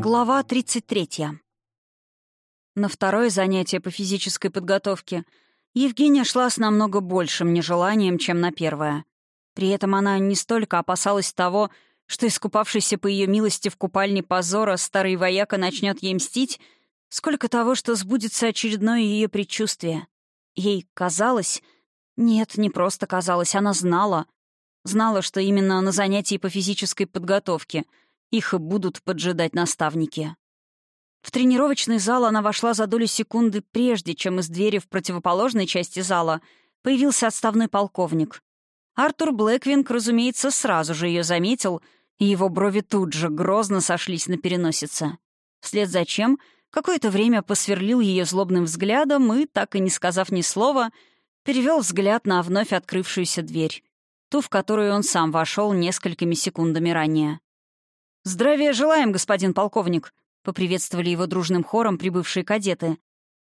Глава 33. На второе занятие по физической подготовке Евгения шла с намного большим нежеланием, чем на первое. При этом она не столько опасалась того, что искупавшийся по ее милости в купальне позора старый вояка начнет ей мстить, сколько того, что сбудется очередное ее предчувствие. Ей казалось... Нет, не просто казалось, она знала. Знала, что именно на занятии по физической подготовке — их будут поджидать наставники. В тренировочный зал она вошла за долю секунды прежде, чем из двери в противоположной части зала появился отставной полковник. Артур Блэквинг, разумеется, сразу же ее заметил, и его брови тут же грозно сошлись на переносице. Вслед за чем какое-то время посверлил ее злобным взглядом и, так и не сказав ни слова, перевел взгляд на вновь открывшуюся дверь, ту, в которую он сам вошел несколькими секундами ранее. «Здравия желаем, господин полковник», — поприветствовали его дружным хором прибывшие кадеты.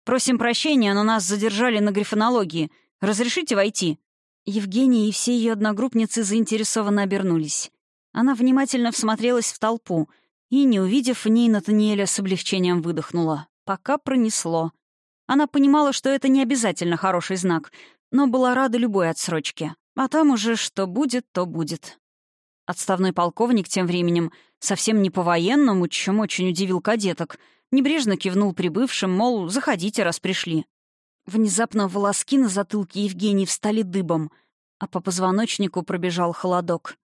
«Просим прощения, но нас задержали на грифонологии. Разрешите войти?» Евгения и все ее одногруппницы заинтересованно обернулись. Она внимательно всмотрелась в толпу и, не увидев в ней Натаниэля, с облегчением выдохнула. Пока пронесло. Она понимала, что это не обязательно хороший знак, но была рада любой отсрочке. А там уже что будет, то будет. Отставной полковник тем временем, совсем не по-военному, чем очень удивил кадеток, небрежно кивнул прибывшим, мол, заходите, раз пришли. Внезапно волоски на затылке Евгении встали дыбом, а по позвоночнику пробежал холодок.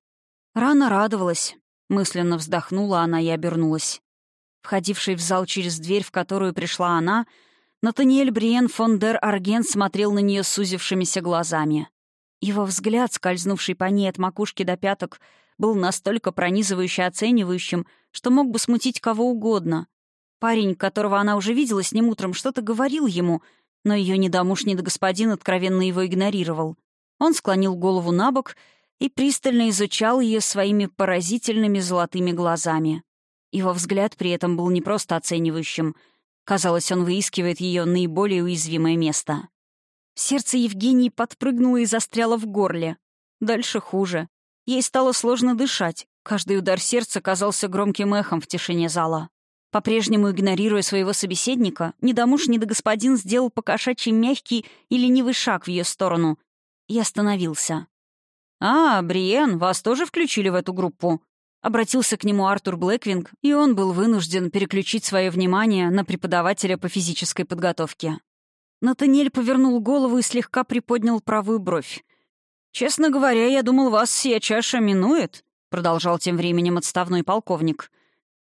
Рано радовалась. Мысленно вздохнула она и обернулась. Входивший в зал через дверь, в которую пришла она, Натаниэль Бриен фон дер Арген смотрел на нее сузившимися глазами. Его взгляд, скользнувший по ней от макушки до пяток, был настолько пронизывающе оценивающим, что мог бы смутить кого угодно. Парень, которого она уже видела с ним утром, что-то говорил ему, но ее ни до муж, ни до господин откровенно его игнорировал. Он склонил голову на бок и пристально изучал ее своими поразительными золотыми глазами. Его взгляд при этом был не просто оценивающим. Казалось, он выискивает ее наиболее уязвимое место. Сердце Евгении подпрыгнуло и застряло в горле. Дальше хуже. Ей стало сложно дышать. Каждый удар сердца казался громким эхом в тишине зала. По-прежнему игнорируя своего собеседника, ни до муж, ни до господин сделал покошачий мягкий и ленивый шаг в ее сторону и остановился. «А, Бриен, вас тоже включили в эту группу?» Обратился к нему Артур Блэквинг, и он был вынужден переключить свое внимание на преподавателя по физической подготовке. Натаниэль повернул голову и слегка приподнял правую бровь. «Честно говоря, я думал, вас сия чаша минует», — продолжал тем временем отставной полковник.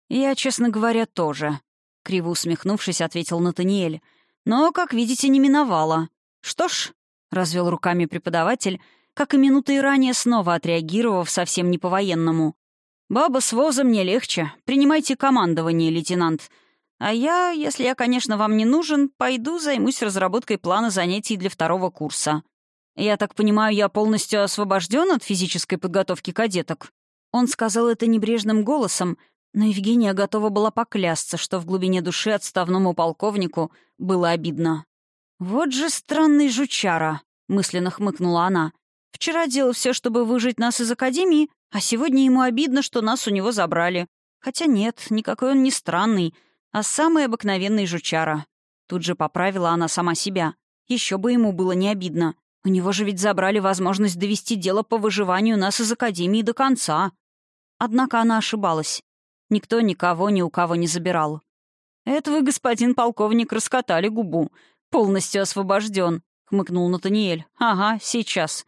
«Я, честно говоря, тоже», — криво усмехнувшись, ответил Натаниэль. «Но, как видите, не миновало. Что ж», — развел руками преподаватель, как и минуты ранее снова отреагировав совсем не по-военному. «Баба с возом мне легче. Принимайте командование, лейтенант. А я, если я, конечно, вам не нужен, пойду займусь разработкой плана занятий для второго курса». «Я так понимаю, я полностью освобожден от физической подготовки кадеток?» Он сказал это небрежным голосом, но Евгения готова была поклясться, что в глубине души отставному полковнику было обидно. «Вот же странный жучара», — мысленно хмыкнула она. «Вчера делал все, чтобы выжить нас из академии, а сегодня ему обидно, что нас у него забрали. Хотя нет, никакой он не странный, а самый обыкновенный жучара». Тут же поправила она сама себя. Еще бы ему было не обидно. У него же ведь забрали возможность довести дело по выживанию нас из Академии до конца. Однако она ошибалась. Никто никого ни у кого не забирал. «Это вы, господин полковник, раскатали губу. Полностью освобожден», — хмыкнул Натаниэль. «Ага, сейчас».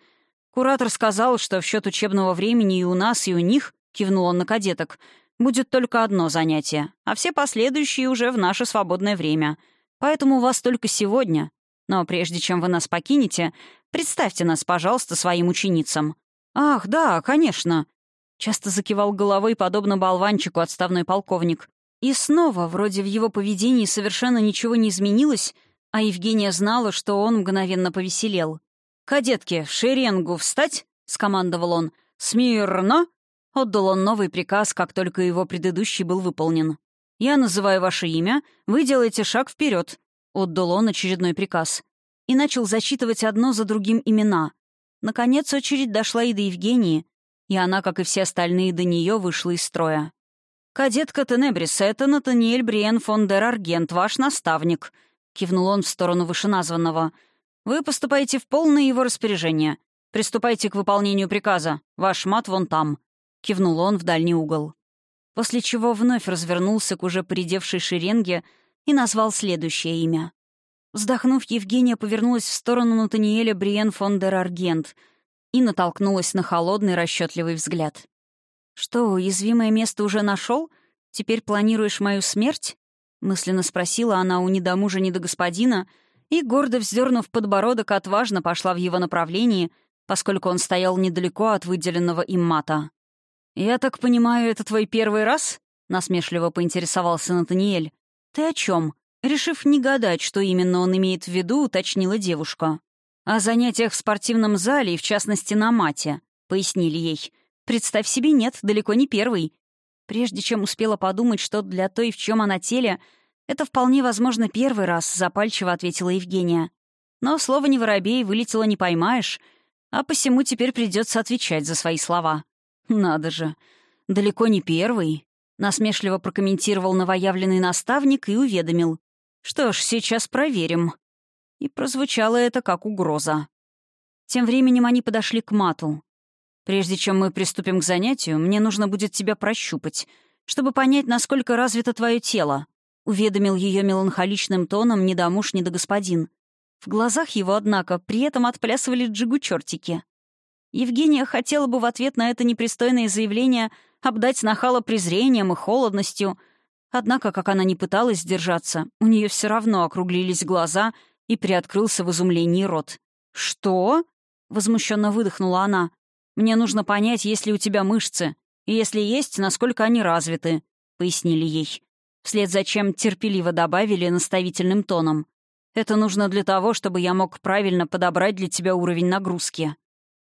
Куратор сказал, что в счет учебного времени и у нас, и у них, — кивнул он на кадеток, — будет только одно занятие, а все последующие уже в наше свободное время. Поэтому у вас только сегодня. Но прежде чем вы нас покинете, Представьте нас, пожалуйста, своим ученицам». «Ах, да, конечно», — часто закивал головой, подобно болванчику отставной полковник. И снова, вроде в его поведении совершенно ничего не изменилось, а Евгения знала, что он мгновенно повеселел. «Кадетки, шеренгу встать!» — скомандовал он. «Смирно!» — отдал он новый приказ, как только его предыдущий был выполнен. «Я называю ваше имя, вы делаете шаг вперед», — отдал он очередной приказ и начал зачитывать одно за другим имена. Наконец очередь дошла и до Евгении, и она, как и все остальные до нее, вышла из строя. «Кадетка Тенебрис, это Натаниэль Бриен фон дер Аргент, ваш наставник», — кивнул он в сторону вышеназванного. «Вы поступаете в полное его распоряжение. Приступайте к выполнению приказа. Ваш мат вон там», — кивнул он в дальний угол. После чего вновь развернулся к уже поредевшей шеренге и назвал следующее имя. Вздохнув, Евгения повернулась в сторону Натаниэля Бриен фон дер Аргент и натолкнулась на холодный расчетливый взгляд. «Что, уязвимое место уже нашел? Теперь планируешь мою смерть?» — мысленно спросила она у недомужа господина и, гордо вздернув подбородок, отважно пошла в его направлении, поскольку он стоял недалеко от выделенного им мата. «Я так понимаю, это твой первый раз?» — насмешливо поинтересовался Натаниэль. «Ты о чем? Решив не гадать, что именно он имеет в виду, уточнила девушка. «О занятиях в спортивном зале и, в частности, на мате», — пояснили ей. Представь себе, нет, далеко не первый. Прежде чем успела подумать, что для той, в чем она теле, это вполне возможно первый раз, запальчиво ответила Евгения. Но слово «не воробей» вылетело не поймаешь, а посему теперь придется отвечать за свои слова. Надо же, далеко не первый, насмешливо прокомментировал новоявленный наставник и уведомил. Что ж, сейчас проверим. И прозвучало это как угроза. Тем временем они подошли к мату. Прежде чем мы приступим к занятию, мне нужно будет тебя прощупать, чтобы понять, насколько развито твое тело», — уведомил ее меланхоличным тоном ни муж, ни господин. В глазах его, однако, при этом отплясывали джигу-чертики. Евгения хотела бы в ответ на это непристойное заявление обдать нахала презрением и холодностью, однако, как она не пыталась сдержаться, у нее все равно округлились глаза и приоткрылся в изумлении рот. «Что?» — возмущенно выдохнула она. Мне нужно понять, есть ли у тебя мышцы, и если есть, насколько они развиты», — пояснили ей. Вслед за чем терпеливо добавили наставительным тоном. «Это нужно для того, чтобы я мог правильно подобрать для тебя уровень нагрузки».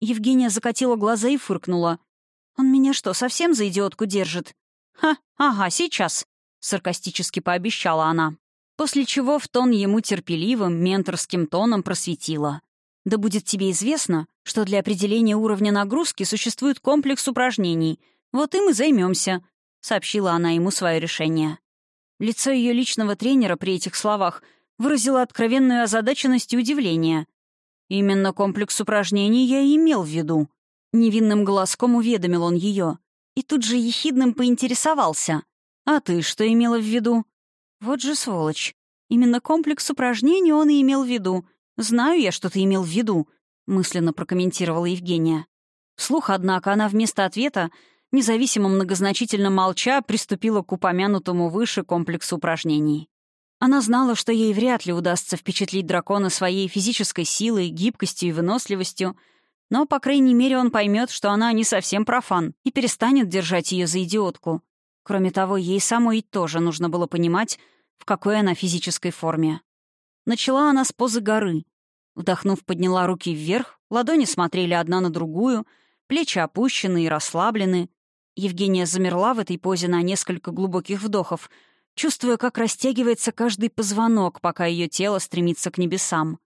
Евгения закатила глаза и фыркнула. «Он меня что, совсем за идиотку держит?» «Ха, ага, сейчас», — саркастически пообещала она. После чего в тон ему терпеливым, менторским тоном просветила. Да будет тебе известно, что для определения уровня нагрузки существует комплекс упражнений. Вот им и займемся, сообщила она ему свое решение. Лицо ее личного тренера при этих словах выразило откровенную озадаченность и удивление. «Именно комплекс упражнений я и имел в виду». Невинным голоском уведомил он ее. И тут же ехидным поинтересовался. «А ты что имела в виду?» «Вот же сволочь. Именно комплекс упражнений он и имел в виду. «Знаю я, что ты имел в виду», — мысленно прокомментировала Евгения. Вслух, однако, она вместо ответа, независимо многозначительно молча, приступила к упомянутому выше комплексу упражнений. Она знала, что ей вряд ли удастся впечатлить дракона своей физической силой, гибкостью и выносливостью, но, по крайней мере, он поймет, что она не совсем профан и перестанет держать ее за идиотку. Кроме того, ей самой тоже нужно было понимать, в какой она физической форме. Начала она с позы горы. Вдохнув, подняла руки вверх, ладони смотрели одна на другую, плечи опущены и расслаблены. Евгения замерла в этой позе на несколько глубоких вдохов, чувствуя, как растягивается каждый позвонок, пока ее тело стремится к небесам.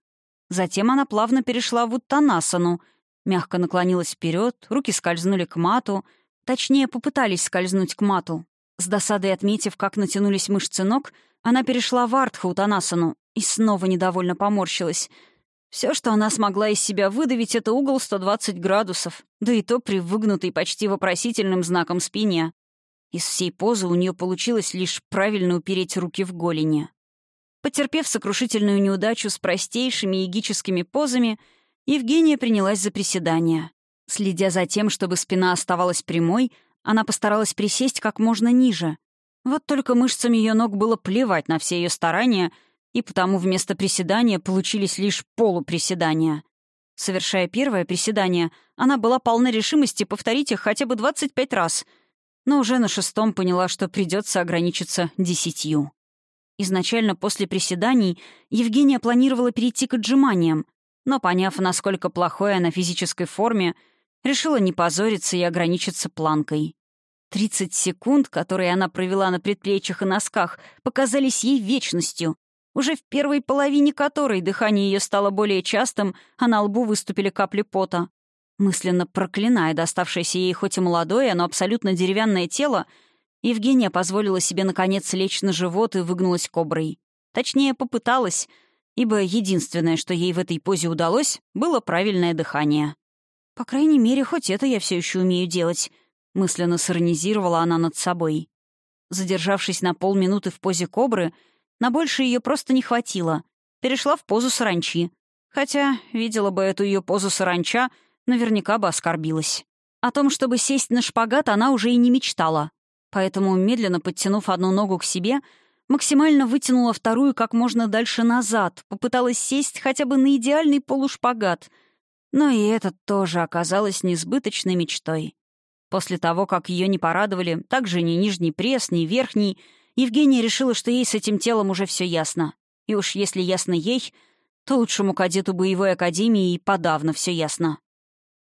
Затем она плавно перешла в уттанасану, мягко наклонилась вперед, руки скользнули к мату, точнее, попытались скользнуть к мату. С досадой отметив, как натянулись мышцы ног, она перешла в артху утанасану, и снова недовольно поморщилась. Все, что она смогла из себя выдавить, это угол 120 градусов, да и то при выгнутой почти вопросительным знаком спине. Из всей позы у нее получилось лишь правильно упереть руки в голени. Потерпев сокрушительную неудачу с простейшими егическими позами, Евгения принялась за приседания. Следя за тем, чтобы спина оставалась прямой, она постаралась присесть как можно ниже. Вот только мышцам ее ног было плевать на все ее старания — и потому вместо приседания получились лишь полуприседания. Совершая первое приседание, она была полна решимости повторить их хотя бы 25 раз, но уже на шестом поняла, что придется ограничиться десятью. Изначально после приседаний Евгения планировала перейти к отжиманиям, но, поняв, насколько плохой она физической форме, решила не позориться и ограничиться планкой. 30 секунд, которые она провела на предплечьях и носках, показались ей вечностью, уже в первой половине которой дыхание ее стало более частым, а на лбу выступили капли пота. Мысленно проклиная доставшееся ей хоть и молодое, но абсолютно деревянное тело, Евгения позволила себе, наконец, лечь на живот и выгнулась коброй. Точнее, попыталась, ибо единственное, что ей в этой позе удалось, было правильное дыхание. «По крайней мере, хоть это я все еще умею делать», — мысленно сиронизировала она над собой. Задержавшись на полминуты в позе кобры, на больше ее просто не хватило. Перешла в позу саранчи. Хотя, видела бы эту ее позу саранча, наверняка бы оскорбилась. О том, чтобы сесть на шпагат, она уже и не мечтала. Поэтому, медленно подтянув одну ногу к себе, максимально вытянула вторую как можно дальше назад, попыталась сесть хотя бы на идеальный полушпагат. Но и это тоже оказалось несбыточной мечтой. После того, как ее не порадовали, также ни нижний пресс, ни верхний, Евгения решила, что ей с этим телом уже все ясно. И уж если ясно ей, то лучшему кадету боевой академии и подавно все ясно.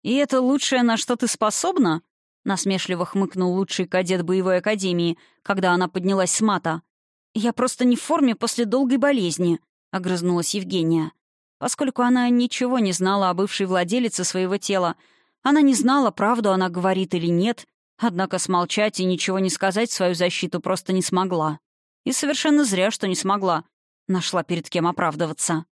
«И это лучшее, на что ты способна?» — насмешливо хмыкнул лучший кадет боевой академии, когда она поднялась с мата. «Я просто не в форме после долгой болезни», — огрызнулась Евгения. Поскольку она ничего не знала о бывшей владелице своего тела, она не знала, правду она говорит или нет, однако смолчать и ничего не сказать в свою защиту просто не смогла. И совершенно зря, что не смогла. Нашла перед кем оправдываться.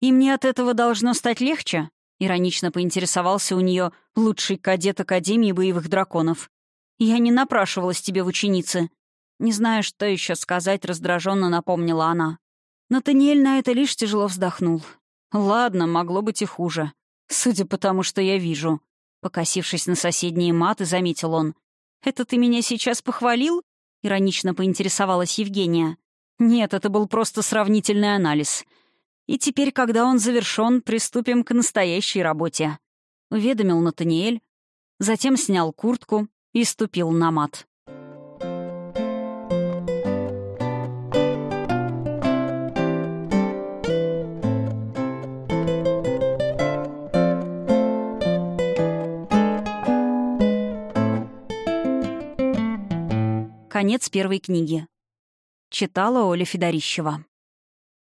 «И мне от этого должно стать легче?» — иронично поинтересовался у нее лучший кадет Академии боевых драконов. «Я не напрашивалась тебе в ученицы». Не зная, что еще сказать, раздраженно напомнила она. Натаниэль на это лишь тяжело вздохнул. «Ладно, могло быть и хуже. Судя по тому, что я вижу. Покосившись на соседние маты, заметил он. «Это ты меня сейчас похвалил?» — иронично поинтересовалась Евгения. «Нет, это был просто сравнительный анализ. И теперь, когда он завершен, приступим к настоящей работе», — уведомил Натаниэль, затем снял куртку и ступил на мат. Конец первой книги. Читала Оля Федорищева.